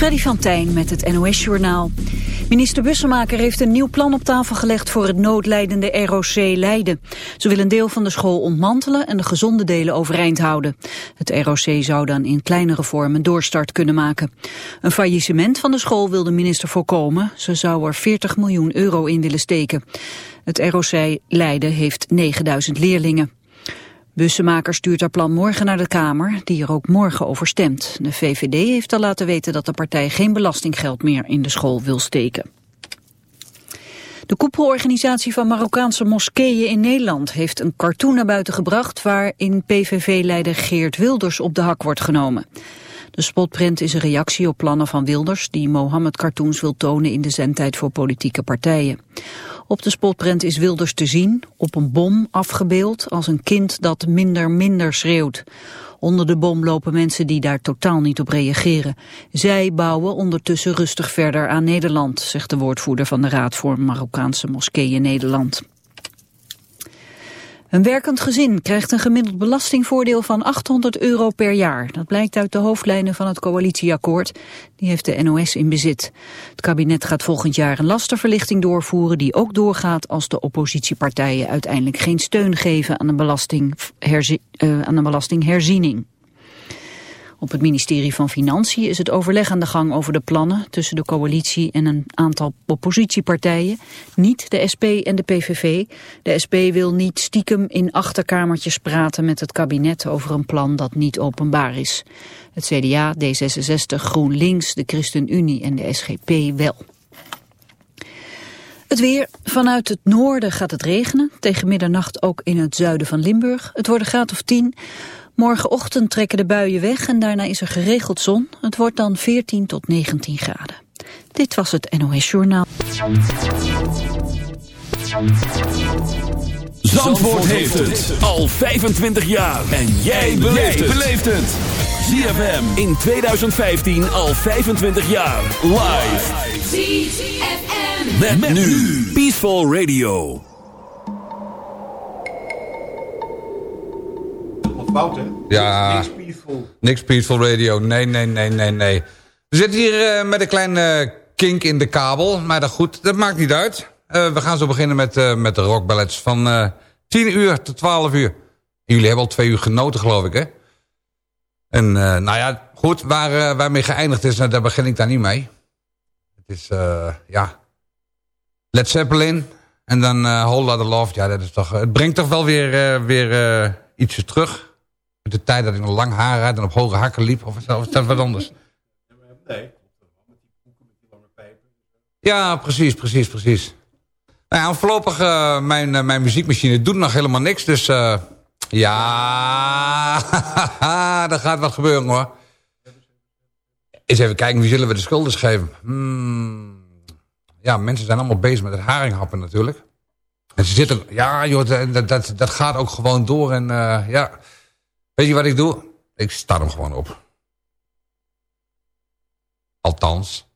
Freddy van Tijn met het NOS-journaal. Minister Bussemaker heeft een nieuw plan op tafel gelegd voor het noodlijdende ROC Leiden. Ze wil een deel van de school ontmantelen en de gezonde delen overeind houden. Het ROC zou dan in kleinere vormen doorstart kunnen maken. Een faillissement van de school wil de minister voorkomen. Ze zou er 40 miljoen euro in willen steken. Het ROC Leiden heeft 9000 leerlingen. Bussemaker stuurt haar plan morgen naar de Kamer, die er ook morgen over stemt. De VVD heeft al laten weten dat de partij geen belastinggeld meer in de school wil steken. De koepelorganisatie van Marokkaanse moskeeën in Nederland heeft een cartoon naar buiten gebracht waarin PVV-leider Geert Wilders op de hak wordt genomen. De spotprint is een reactie op plannen van Wilders die Mohammed-cartoons wil tonen in de zendtijd voor politieke partijen. Op de spotprint is Wilders te zien, op een bom afgebeeld als een kind dat minder minder schreeuwt. Onder de bom lopen mensen die daar totaal niet op reageren. Zij bouwen ondertussen rustig verder aan Nederland, zegt de woordvoerder van de Raad voor Marokkaanse Moskeeën Nederland. Een werkend gezin krijgt een gemiddeld belastingvoordeel van 800 euro per jaar. Dat blijkt uit de hoofdlijnen van het coalitieakkoord. Die heeft de NOS in bezit. Het kabinet gaat volgend jaar een lastenverlichting doorvoeren... die ook doorgaat als de oppositiepartijen uiteindelijk geen steun geven aan een, uh, aan een belastingherziening. Op het ministerie van Financiën is het overleg aan de gang over de plannen tussen de coalitie en een aantal oppositiepartijen. Niet de SP en de PVV. De SP wil niet stiekem in achterkamertjes praten met het kabinet over een plan dat niet openbaar is. Het CDA, D66, GroenLinks, de ChristenUnie en de SGP wel. Het weer. Vanuit het noorden gaat het regenen. Tegen middernacht ook in het zuiden van Limburg. Het wordt een graad of 10. Morgenochtend trekken de buien weg en daarna is er geregeld zon. Het wordt dan 14 tot 19 graden. Dit was het NOS Journaal. Zandvoort heeft het al 25 jaar. En jij beleeft het. ZFM in 2015 al 25 jaar. Live. ZFM. met nu. Peaceful Radio. Hè? Ja. Niks peaceful. Niks peaceful radio. Nee, nee, nee, nee, nee. We zitten hier uh, met een kleine kink in de kabel. Maar dat goed, dat maakt niet uit. Uh, we gaan zo beginnen met, uh, met de rockballets van 10 uur tot 12 uur. Jullie hebben al twee uur genoten, geloof ik, hè? En nou ja, goed, waar, waarmee geëindigd is, nou, daar begin ik daar niet mee. Het is, ja... Led Zeppelin en dan uh, Whole Lotta Love. Ja, dat is toch, het brengt toch wel weer, weer ietsje terug de tijd dat ik nog lang haar had en op hoge hakken liep? Of is dat wat anders? Nee, Ja, precies, precies, precies. Nou ja, voorlopig, uh, mijn, uh, mijn muziekmachine doet nog helemaal niks. Dus uh, ja, er gaat wat gebeuren hoor. Eens even kijken, wie zullen we de schulden geven? Hmm. Ja, mensen zijn allemaal bezig met het haringhappen natuurlijk. En ze zitten, ja joh, dat, dat, dat gaat ook gewoon door. En ja, Weet je wat ik doe? Ik sta hem gewoon op. Althans.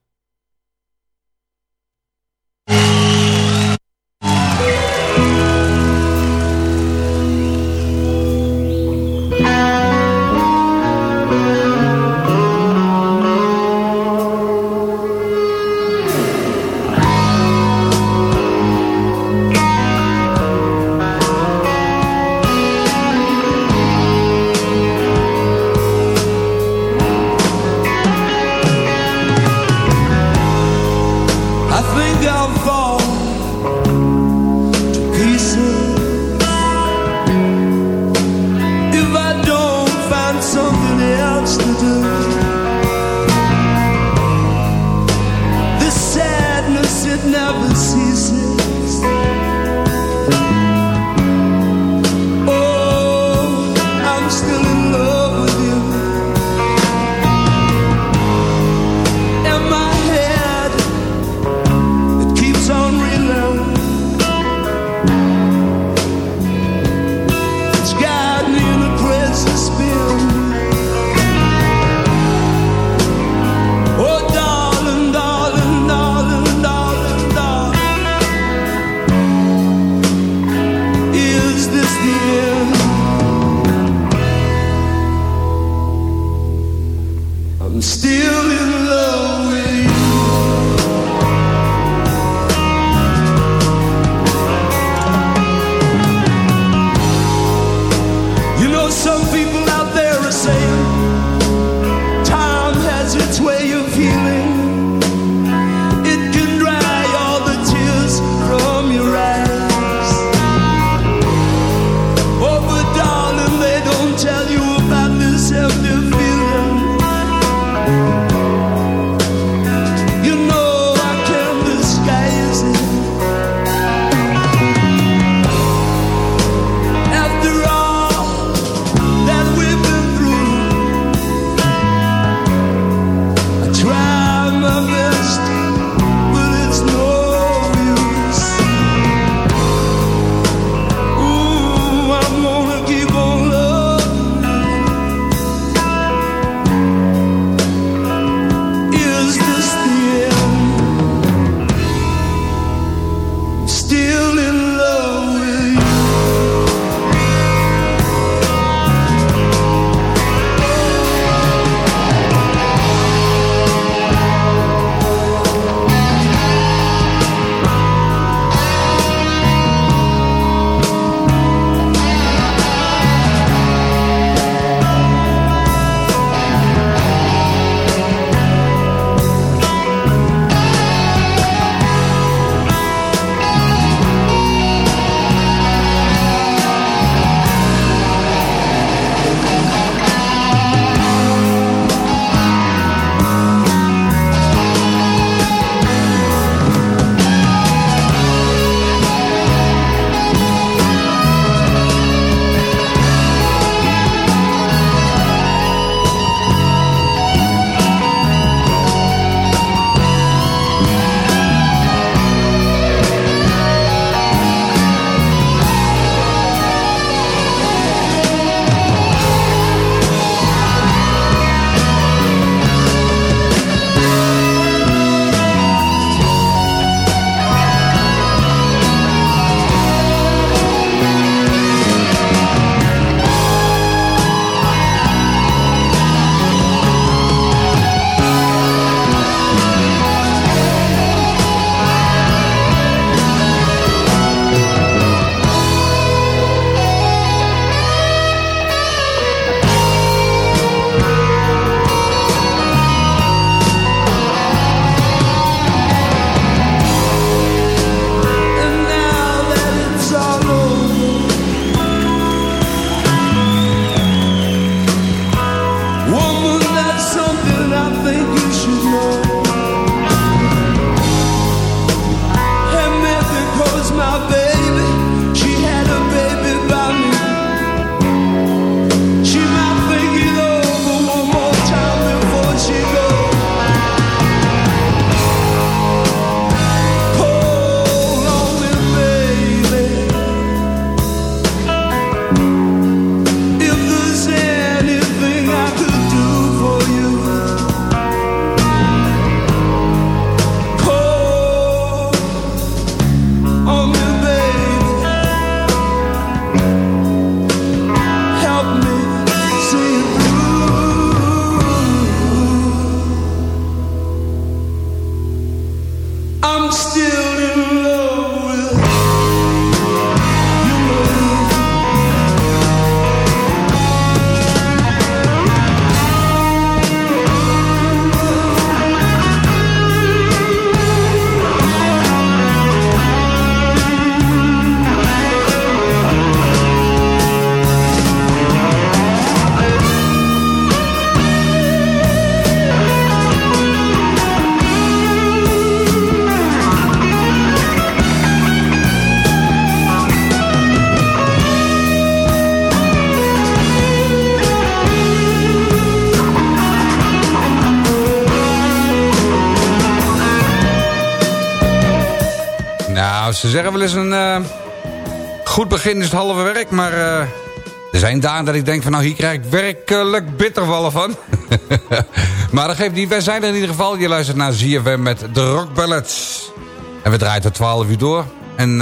Ze zeggen wel eens een uh, goed begin is het halve werk, maar uh, er zijn dagen dat ik denk van nou hier krijg ik werkelijk bittervallen van. maar dat geeft niet, wij zijn er in ieder geval. Je luistert naar ZFM met de Rock Ballads. En we draaien tot 12 uur door. En uh,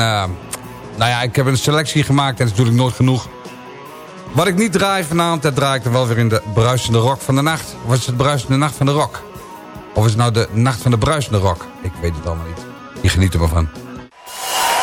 nou ja, ik heb een selectie gemaakt en dat is natuurlijk nooit genoeg. Wat ik niet draai vanavond, dat draai ik dan wel weer in de bruisende rock van de nacht. Of is het de bruisende nacht van de rock? Of is het nou de nacht van de bruisende rock? Ik weet het allemaal niet. Je geniet er maar van.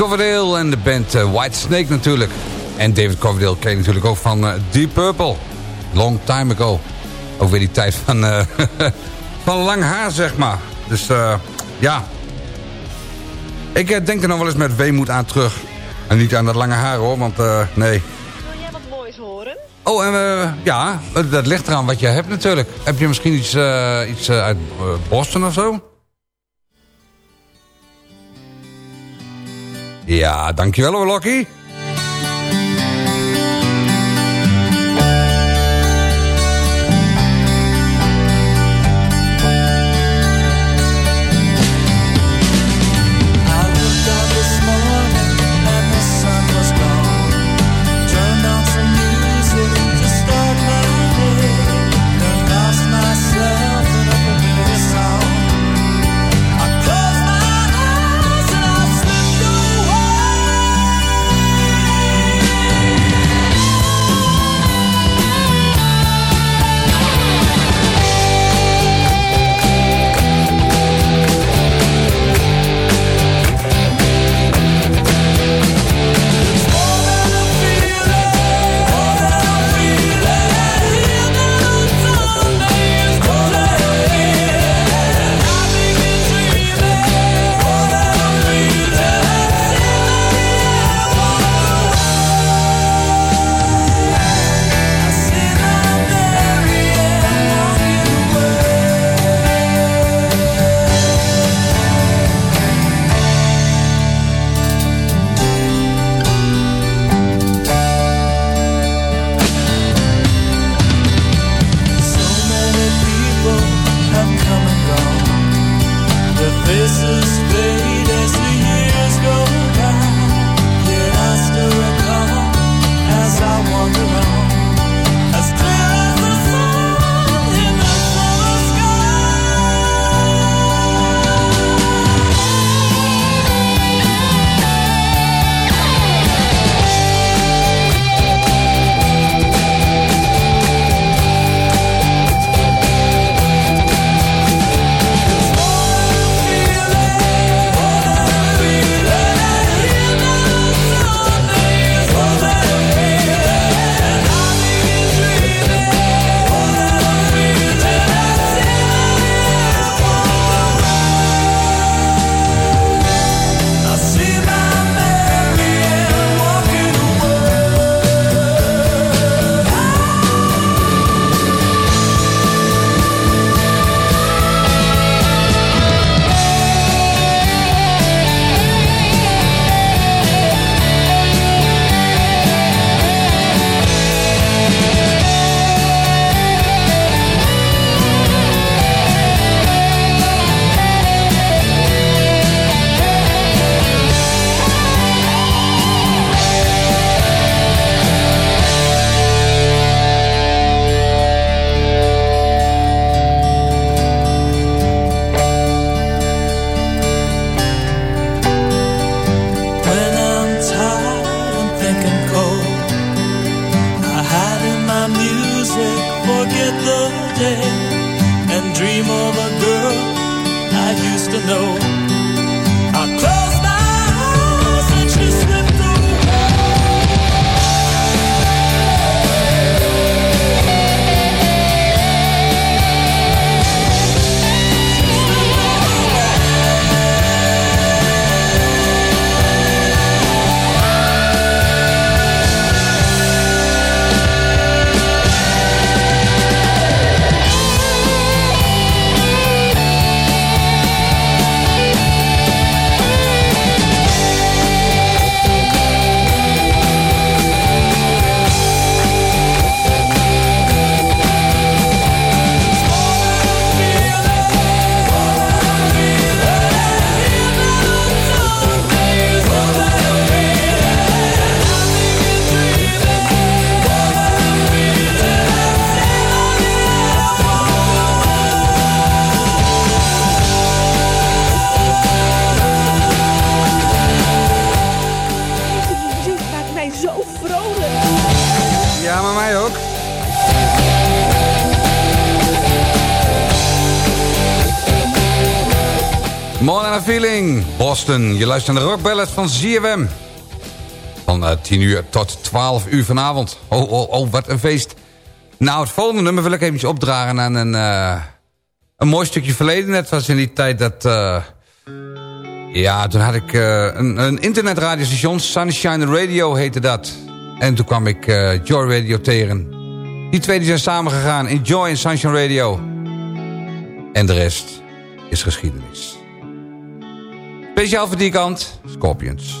Coverdale en de band uh, White Snake natuurlijk. En David Coverdale ken je natuurlijk ook van uh, Deep Purple. Long time ago. Ook weer die tijd van, uh, van lang haar, zeg maar. Dus ja. Ik denk er nog wel eens met weemoed aan terug. En niet aan dat lange haar hoor, want uh, nee. Wil jij wat moois horen? Oh, en ja, dat ligt eraan wat je hebt natuurlijk. Heb je misschien iets, iets uit Boston of zo? Ja, dankjewel hoor. Je luistert naar de rockballet van ZFM. Van uh, eh, 10 uur tot 12 uur vanavond. Oh, oh, oh, wat een feest. Nou, het volgende nummer wil ik even opdragen aan een, uh, een mooi stukje verleden. Net was in die tijd dat... Uh, Ja, toen had ik een, een internetradiostation, Sunshine Radio heette dat. En toen kwam ik Joy Radio tegen. Die twee die zijn samengegaan in Joy en Sunshine Radio. En de rest is geschiedenis. Speciaal voor die kant, Scorpions.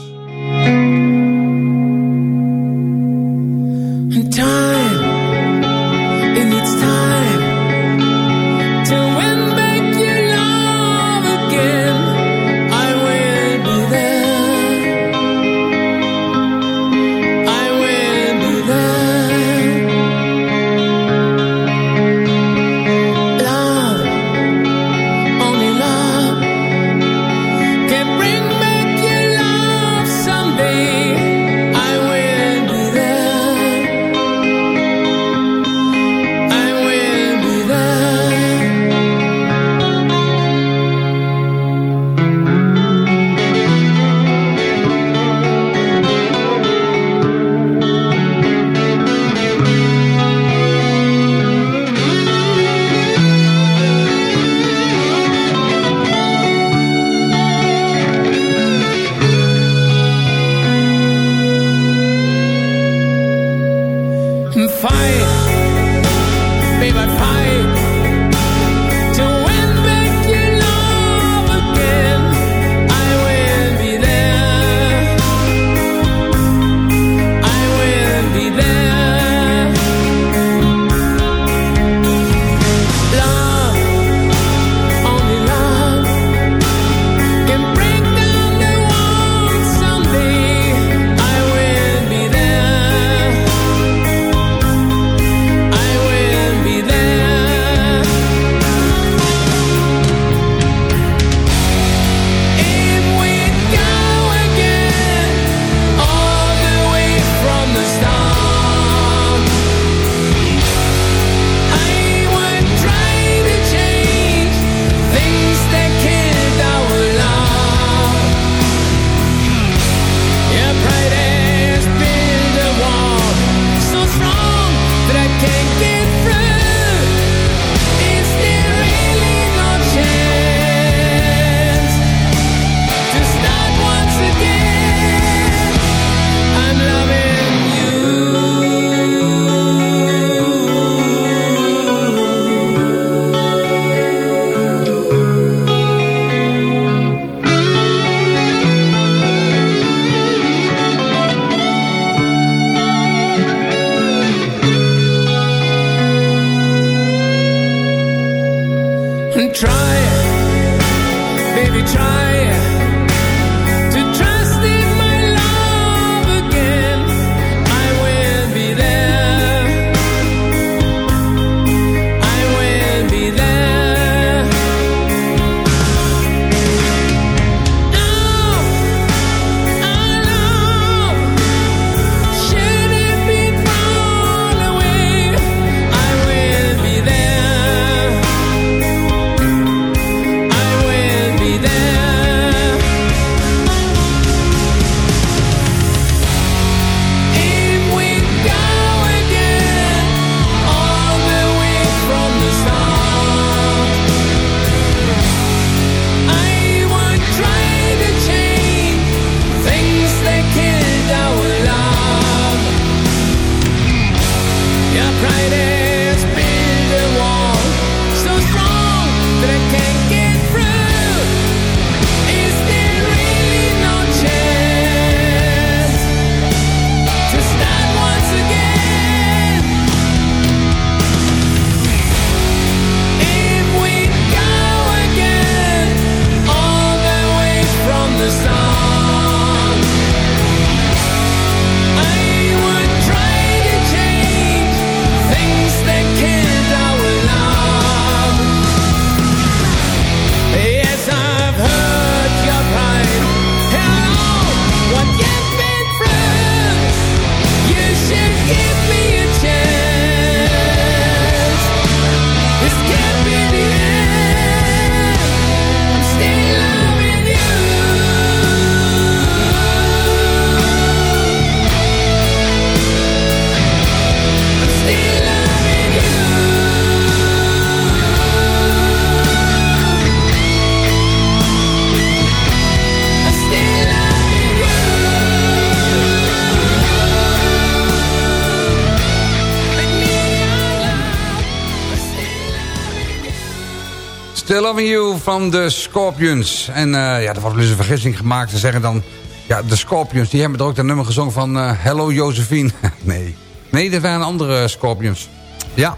Still Loving You van de Scorpions. En uh, ja, er dus een vergissing gemaakt. Ze zeggen dan, ja, de Scorpions, die hebben er ook dat nummer gezongen van uh, Hello Josephine. nee, nee, dat waren andere Scorpions. Ja,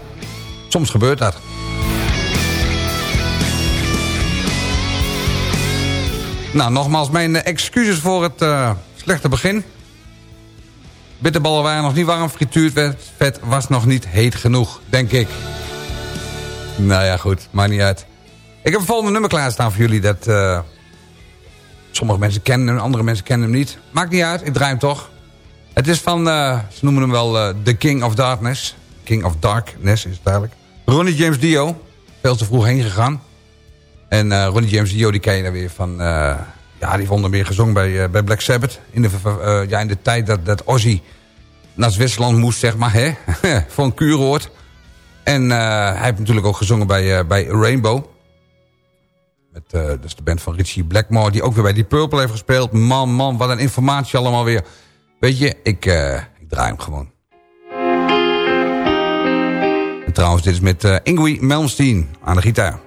soms gebeurt dat. Nou, nogmaals mijn excuses voor het uh, slechte begin. Bitterballen waren nog niet warm, frituurvet was nog niet heet genoeg, denk ik. Nou ja, goed, maakt niet uit. Ik heb een volgende nummer klaarstaan voor jullie. Dat uh, sommige mensen kennen hem, andere mensen kennen hem niet. Maakt niet uit, ik draai hem toch. Het is van, uh, ze noemen hem wel uh, The King of Darkness. King of Darkness is het eigenlijk. Ronnie James Dio. Veel te vroeg heen gegaan. En Ronnie James Dio, die ken je dan weer van... ja, die vond hem weer gezongen bij, bij Black Sabbath. In de, ja, in de tijd dat, dat Ozzy naar Zwitserland moest, zeg maar. Hè? voor een kuuroord. En hij heeft natuurlijk ook gezongen bij, bij Rainbow. Met, uh, dat is de band van Richie Blackmore, die ook weer bij die Purple heeft gespeeld. Man, man, wat een informatie allemaal weer. Weet je, ik, uh, ik draai hem gewoon. En trouwens, dit is met uh, Ingwie Melmsteen aan de gitaar.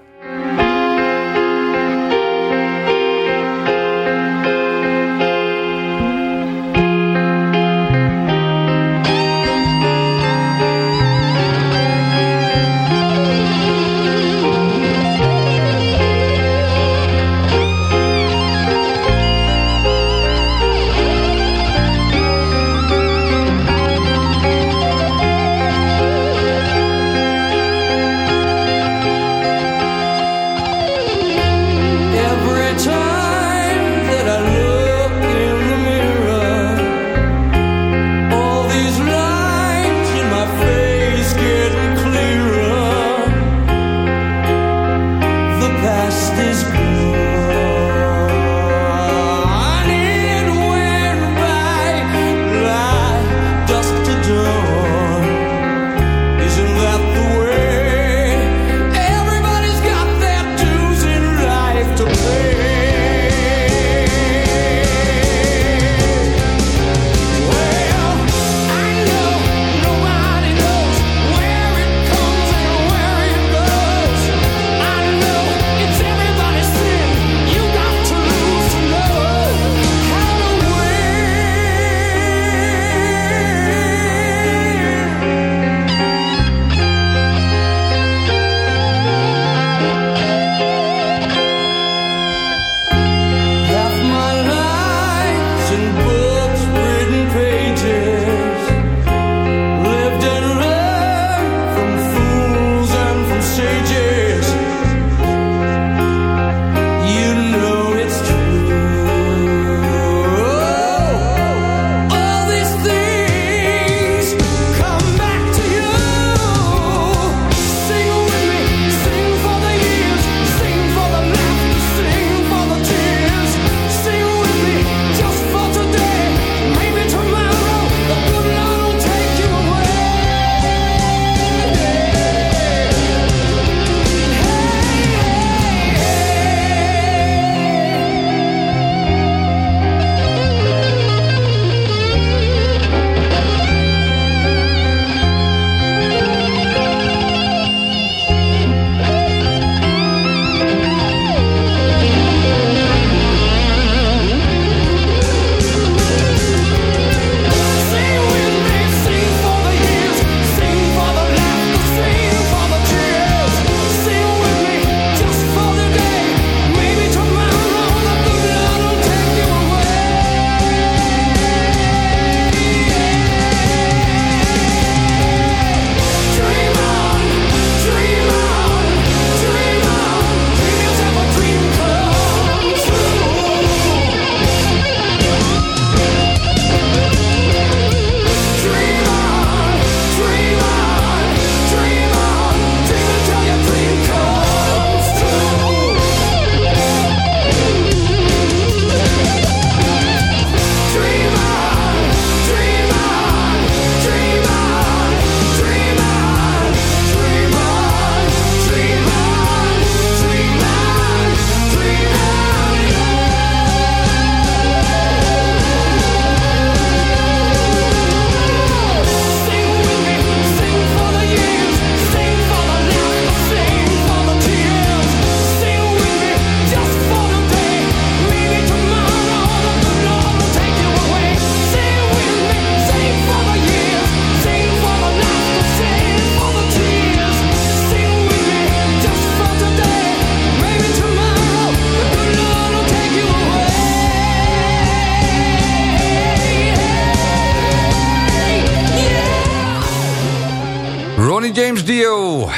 James Dio.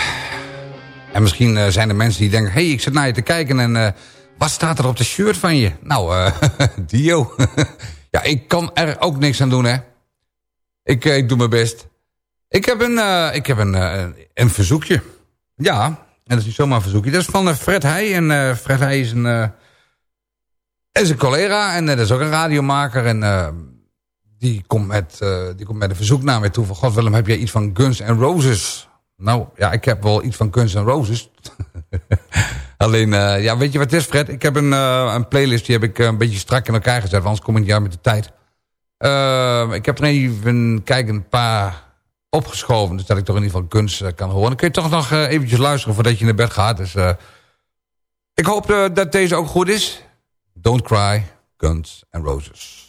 En misschien uh, zijn er mensen die denken... hey, ik zit naar je te kijken en uh, wat staat er op de shirt van je? Nou, uh, Dio. ja, ik kan er ook niks aan doen, hè. Ik, ik doe mijn best. Ik heb een, ik heb een, een verzoekje. Ja, en dat is niet zomaar een verzoekje. Dat is van Fred Heij. En Fred Heij is een, is een collega en dat is ook een radiomaker. En die komt, met, uh, die komt met een verzoek naar mij toe. Van, God Willem, heb jij iets van Guns N' Roses? Nou, ja, ik heb wel iets van Guns N' Roses. Alleen, uh, ja, weet je wat het is, Fred? Ik heb een, uh, een playlist, die heb ik een beetje strak in elkaar gezet. Anders kom ik niet uit met de tijd. ik heb er even, kijk, een paar opgeschoven. Dus dat ik toch in ieder geval Guns kan horen. Dan kun je toch nog eventjes luisteren voordat je naar bed gaat. Dus ik hoop dat deze ook goed is. Don't Cry, Guns N' Roses.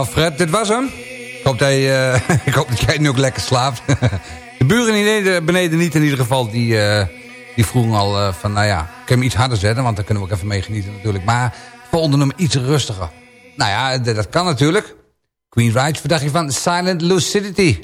Nou, Fred, dit was hem. Ik hoop dat, je, uh, ik hoop dat jij nu ook lekker slaapt. De buren beneden niet in ieder geval, die, uh, die vroegen al uh, van... nou ja, ik kan hem iets harder zetten, want dan kunnen we ook even meegenieten natuurlijk. Maar volgende nummer iets rustiger. Nou ja, dat kan natuurlijk. Queen Rides, verdacht je van Silent Lucidity.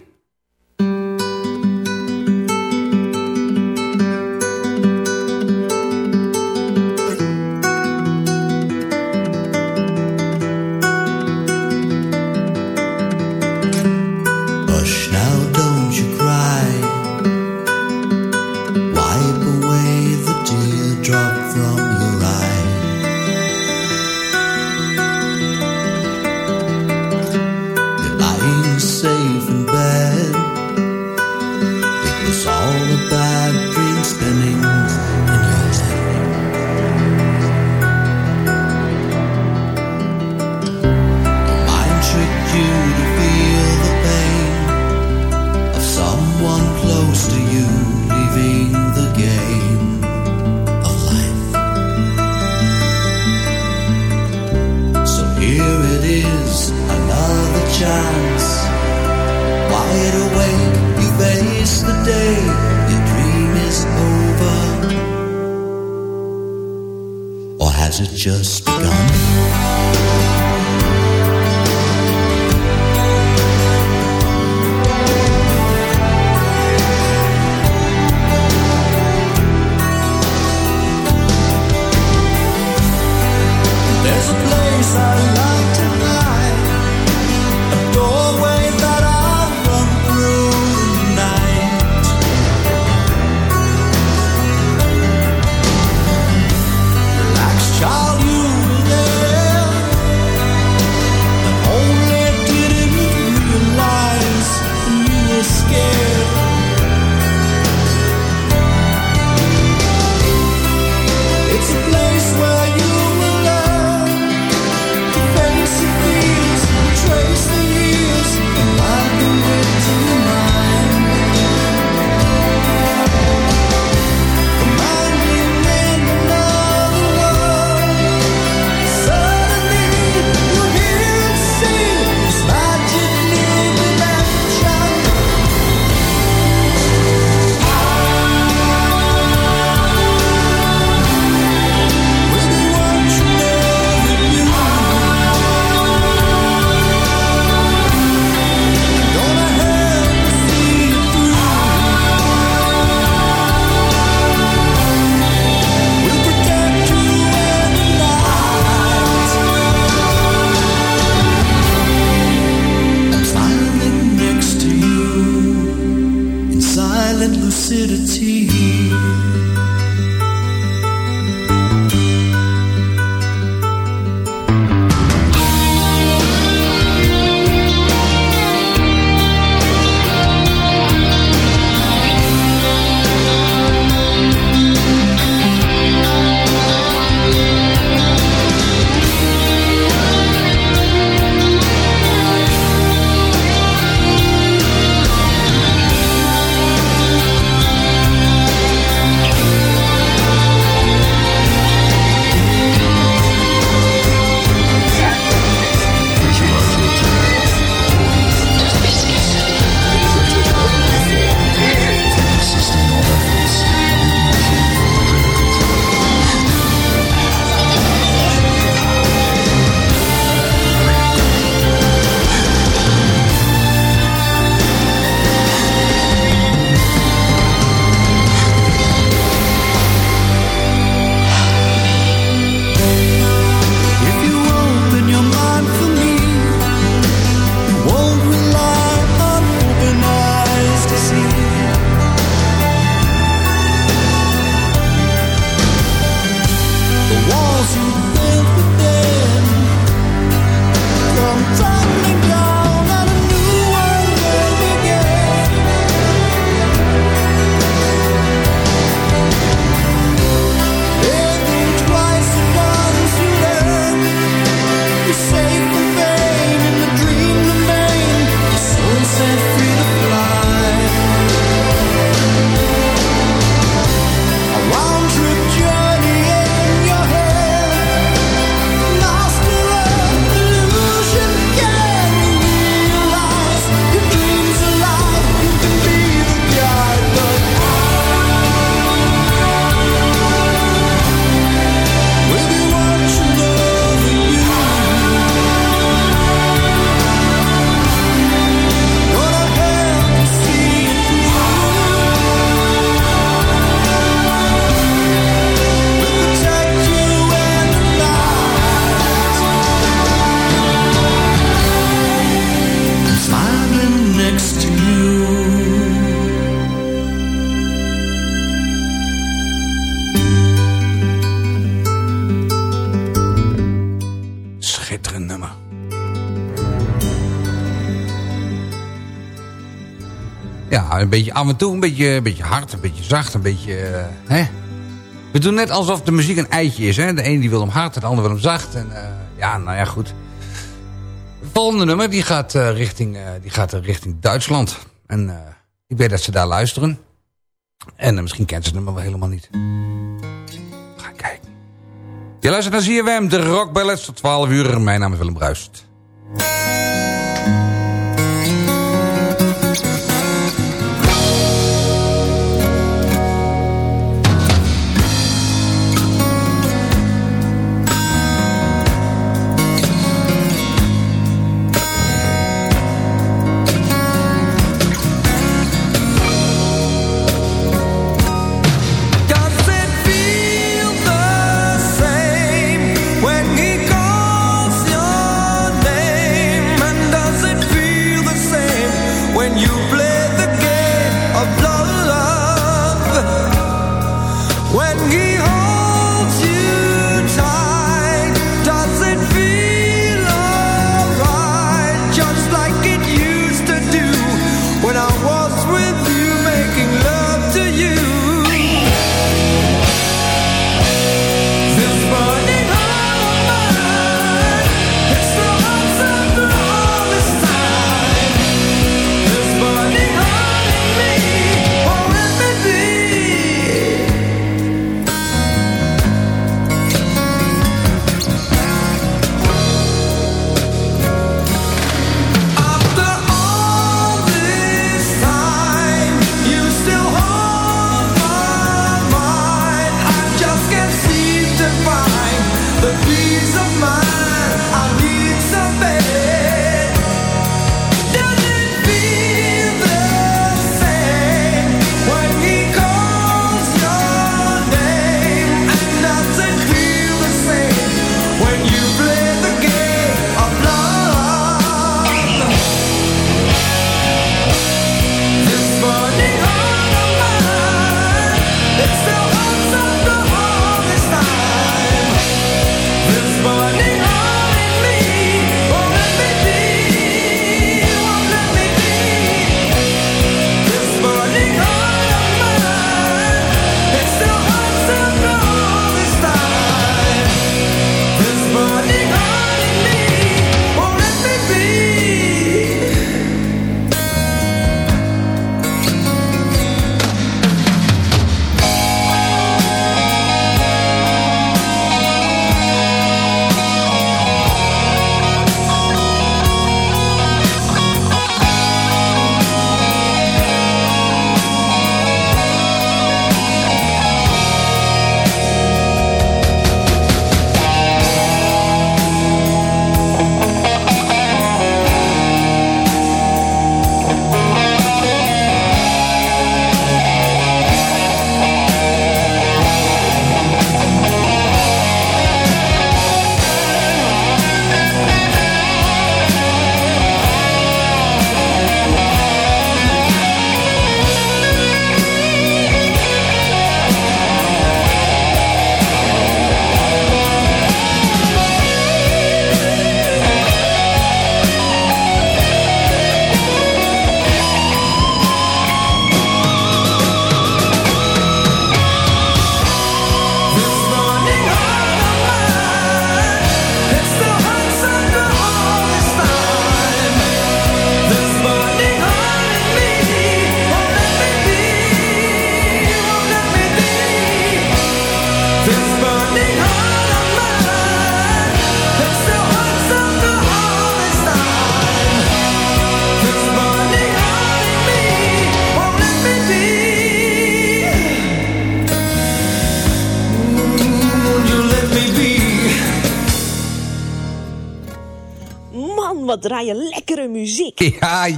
Ja, een beetje af en toe, een beetje, een beetje hard, een beetje zacht, een beetje... Uh, hè? We doen net alsof de muziek een eitje is. Hè? De een die wil hem hard, de ander wil hem zacht. En, uh, ja, nou ja, goed. Het volgende nummer die gaat, uh, richting, die gaat richting Duitsland. En ik weet dat ze daar luisteren. En misschien kent ze het nummer wel helemaal niet. Ga kijken. Je luistert naar ZFM, de rockballets tot 12 uur. Mijn naam is Willem Bruist.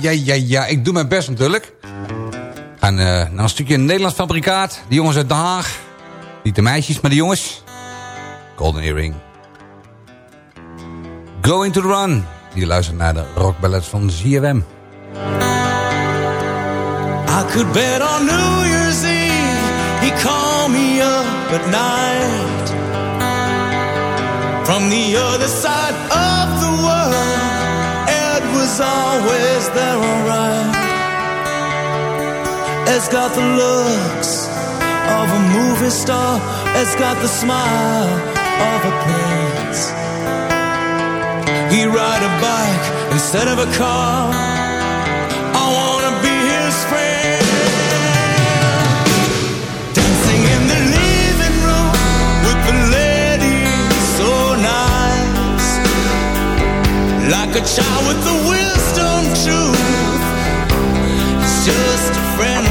Ja, ja, ja. Ik doe mijn best natuurlijk. We gaan uh, naar een stukje Nederlands fabrikaat. De jongens uit Den Haag. Niet de meisjes, maar de jongens. Golden Earring. Going to the Run. Die luistert naar de rockballets van ZFM. I could bet on New Year's Eve He called me up at night From the other side of is always there alright. It's got the looks of a movie star. It's got the smile of a prince. He ride a bike instead of a car. I wanna be his friend. Dancing in the living room with lady so nice, like a child with the it's just a friend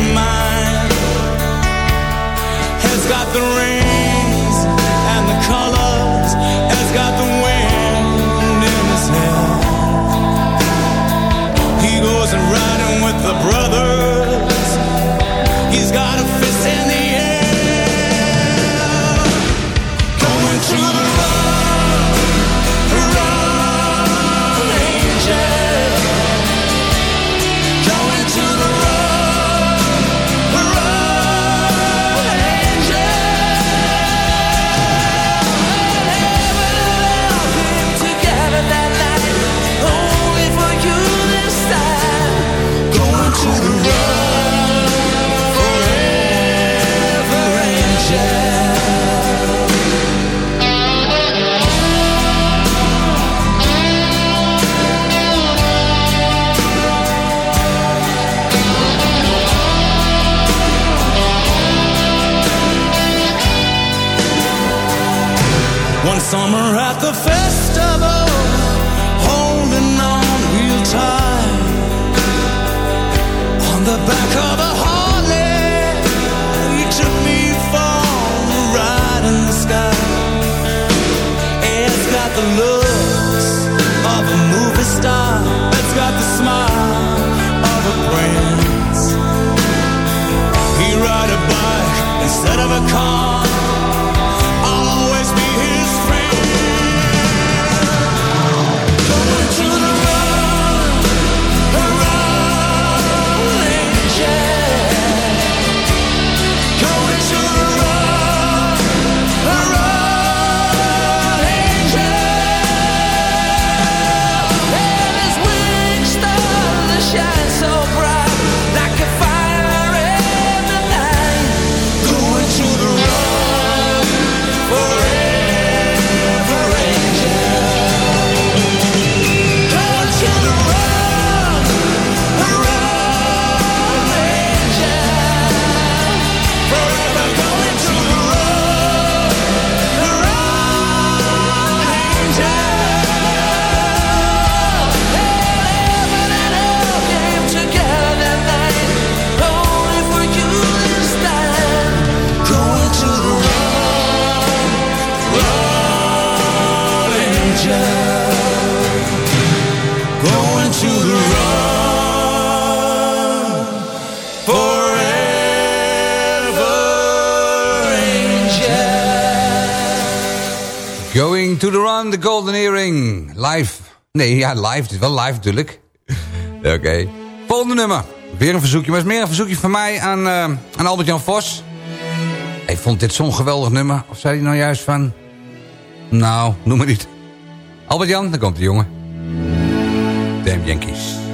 the ring. ja, live. Het is wel live natuurlijk. Oké. Volgende nummer. Weer een verzoekje. Maar is meer een verzoekje van mij aan, eh, aan Albert-Jan Vos. Hij vond dit zo'n geweldig nummer. Of zei hij nou juist van... Nou, noem maar niet. Albert-Jan, daar komt de jongen. Damn Yankees.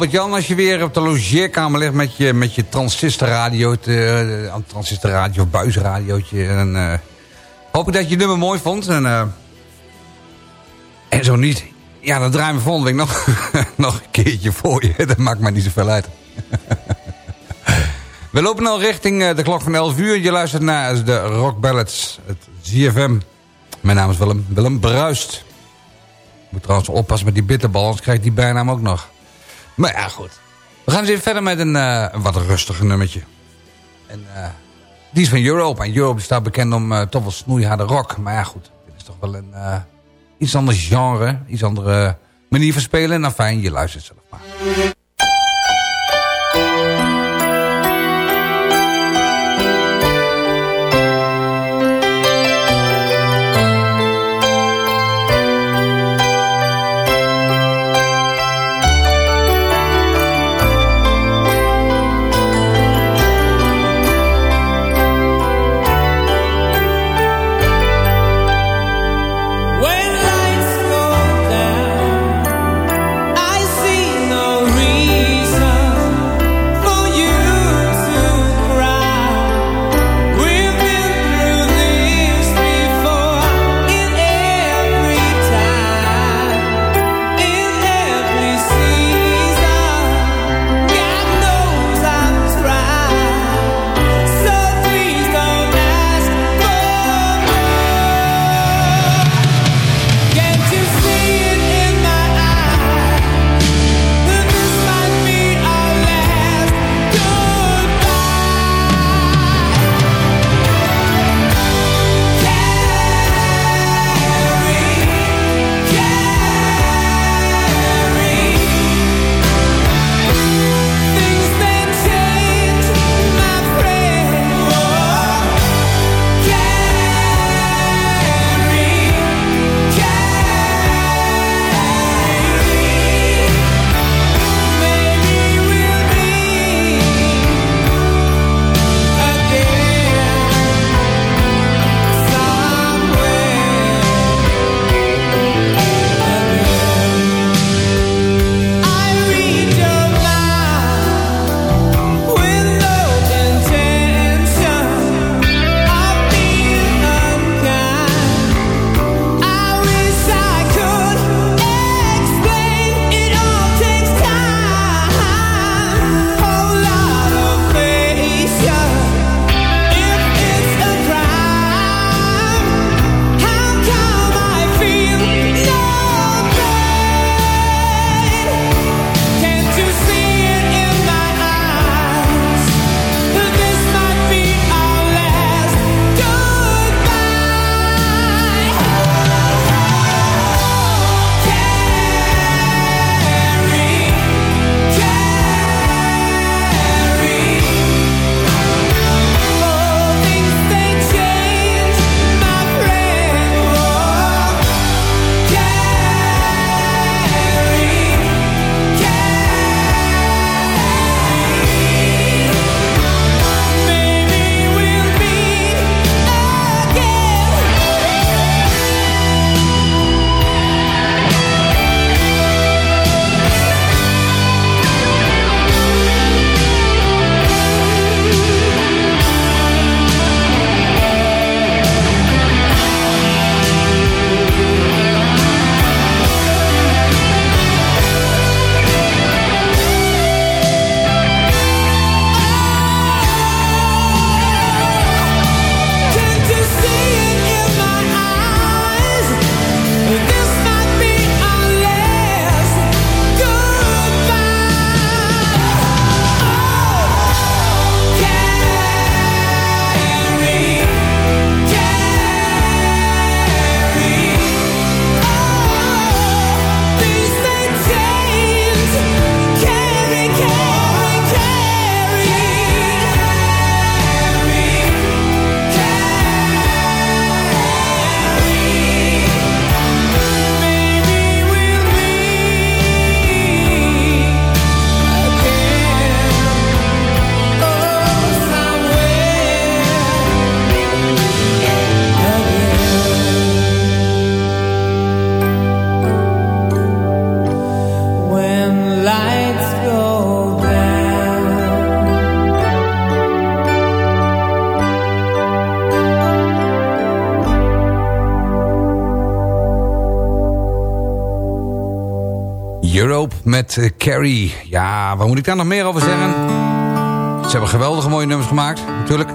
Albert-Jan, als je weer op de logeerkamer ligt met je, met je transistorradio, uh, transistorradio, buisradiootje, en uh, hoop ik dat je het nummer mooi vond. En, uh, en zo niet, ja, dan draaien we volgende week nog, nog een keertje voor je. Dat maakt mij niet zoveel uit. we lopen al richting de klok van 11 uur. Je luistert naar de Rock Ballads, het ZFM. Mijn naam is Willem, Willem Bruist. Moet trouwens oppassen met die bitterbal, anders krijg ik die bijnaam ook nog. Maar ja, goed. We gaan eens even verder met een, uh, wat rustiger nummertje. En uh, die is van Europe. En Europe staat bekend om uh, toch wel snoeiharde rock. Maar ja, goed. Dit is toch wel een iets ander genre. Iets andere manier van spelen. Nou fijn, je luistert zelf maar. Met uh, Carrie. Ja, waar moet ik daar nog meer over zeggen? Ze hebben geweldige mooie nummers gemaakt, natuurlijk.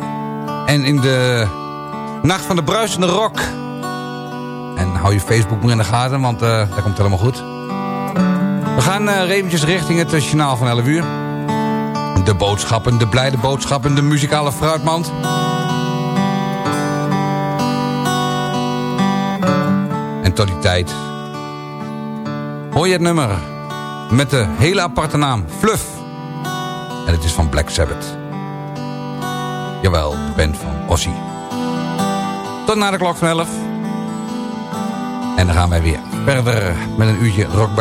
En in de nacht van de bruisende rock. En hou je Facebook maar in de gaten, want uh, dat komt helemaal goed. We gaan uh, eventjes richting het journaal van 11 uur. De boodschappen, de blijde boodschappen, de muzikale fruitmand. En tot die tijd hoor je het nummer met de hele aparte naam, Fluff. En het is van Black Sabbath. Jawel, de band van Ozzy. Tot na de klok van 11. En dan gaan wij weer verder met een uurtje rock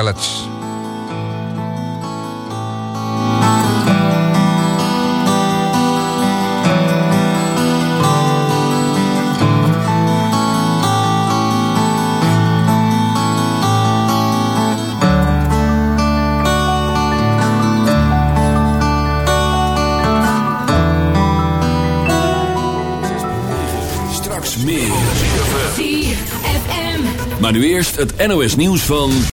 nu eerst het NOS nieuws van...